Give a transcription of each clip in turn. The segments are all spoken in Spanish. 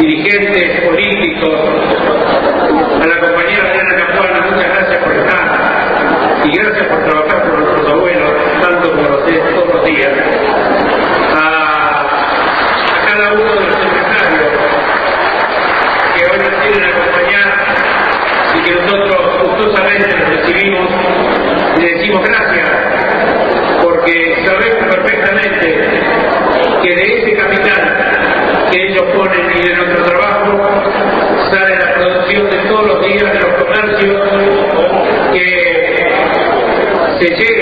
dirigentes políticos, a la compañera Adriana Capuana, muchas gracias por estar y gracias por trabajar por nuestros abuelos, tanto como los todos los días. A, cada uno de los empresarios que hoy nos quieren acompañar y que nosotros gustosamente los recibimos le decimos gracias porque sabemos perfectamente que de ese capital que ellos ponen y de nuestro trabajo sale la producción de todos los días de los comercios que se llega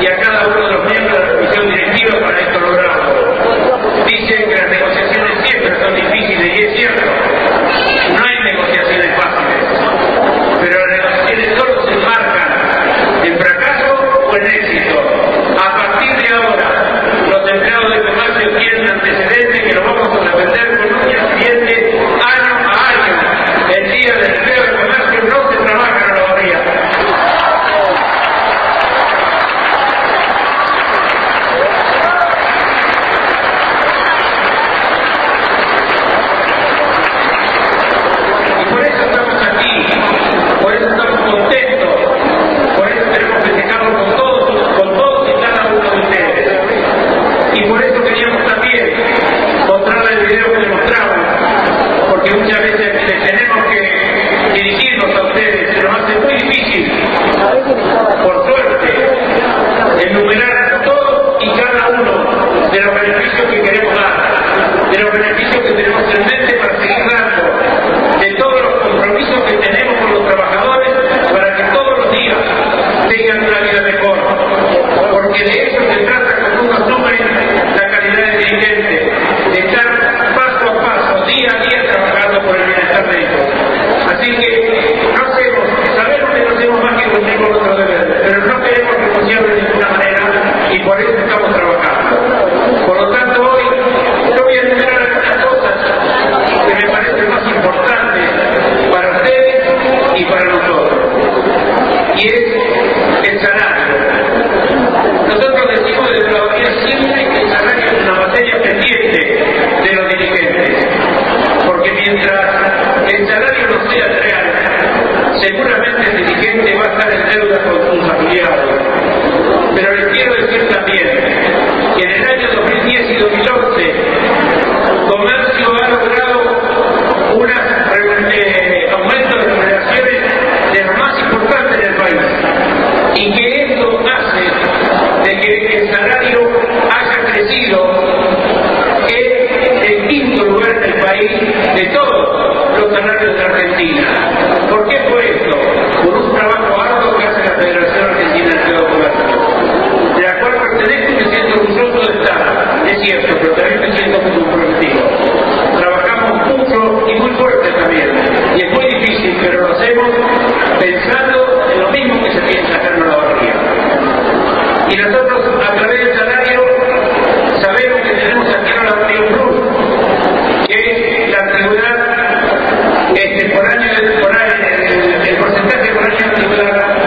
y a cada uno de los miembros de la comisión directiva para esto logrado. Dicen que las negociaciones siempre son difíciles y es cierto.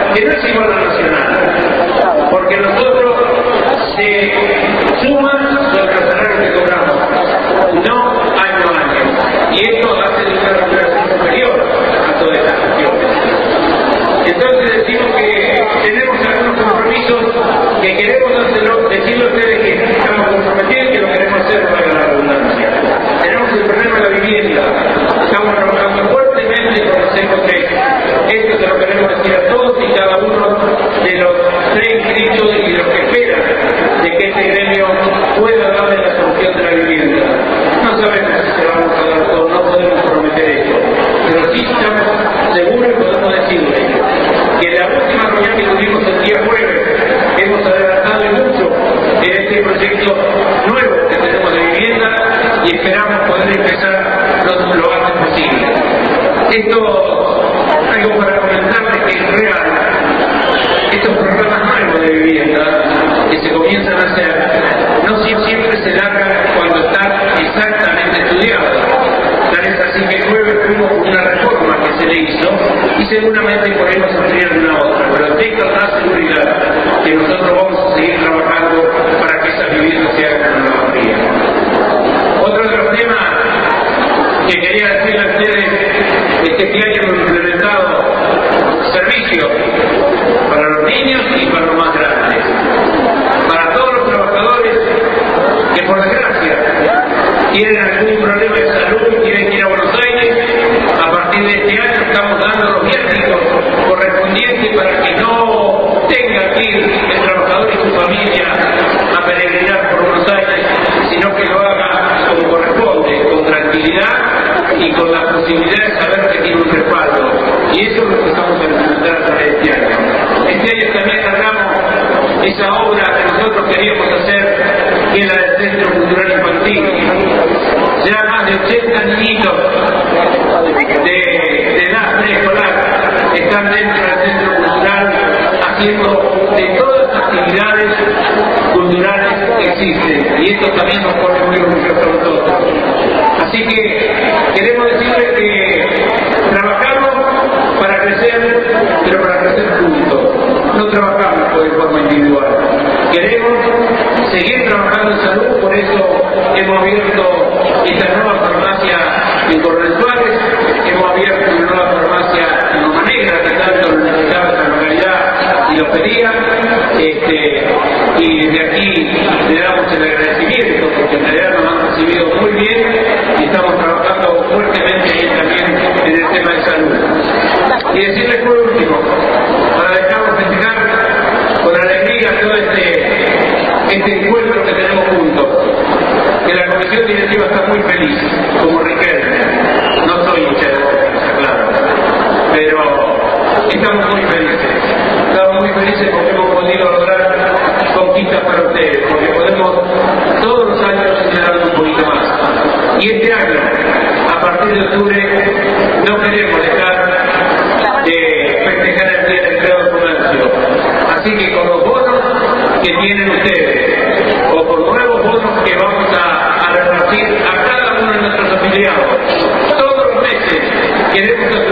کدھر سی بنانا se largan cuando está exactamente estudiado. Tal es así que nueve fuimos una reforma que se le hizo y seguramente podemos hacer alguna otra, pero tengo la seguridad que nosotros vamos a seguir trabajando para que esas viviendas sean una mayoría. Otro de los temas que quería decirle a ustedes es que este hemos implementado servicios para los niños y para los más grandes. Para todos los trabajadores que por desgracia tienen algún problema de salud que ir a Buenos Aires, a partir de este año estamos dando los viáticos correspondientes para que no tenga que ir el trabajador y su familia a peregrinar por Buenos Aires, sino que lo haga como corresponde, con tranquilidad y con la posibilidad de saber que tiene un respaldo. Y eso es lo que estamos a implementar a este año. Este año también cargamos esa obra que nosotros queríamos hacer, que la del Centro Cultural Infantil. Ya más de 80 niñitos de, edad preescolar están dentro del Centro Cultural haciendo de todas las actividades culturales que existen. Y esto también nos pone muy orgullosos a nosotros. Así que queremos decirles que trabajamos para crecer, pero para crecer juntos. No trabajamos de forma individual. Queremos seguir trabajando en salud, por eso hemos abierto esta nueva farmacia en Coronel Suárez, hemos abierto una nueva farmacia en Loma Negra, que tanto lo necesitaba esta localidad y lo pedía, este, y desde aquí le damos el agradecimiento, porque en realidad nos han recibido muy bien y estamos trabajando fuertemente ahí también en el tema de salud. Y decirles por último, para dejarnos festejar con alegría todo este, este encuentro que tenemos juntos, que la comisión directiva está muy feliz, como Riquelme. No soy hincha claro, pero estamos muy felices. Estamos muy felices porque hemos podido lograr conquistas para ustedes, porque podemos todos los años señalar un poquito más. Y este año, a partir de octubre, no queremos dejar Así que con los bonos que tienen ustedes, o con nuevos bonos que vamos a, a repartir a cada uno de nuestros afiliados, todos los meses queremos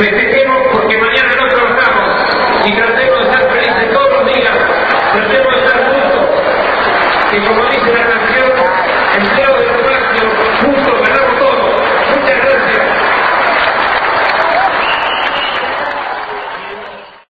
veces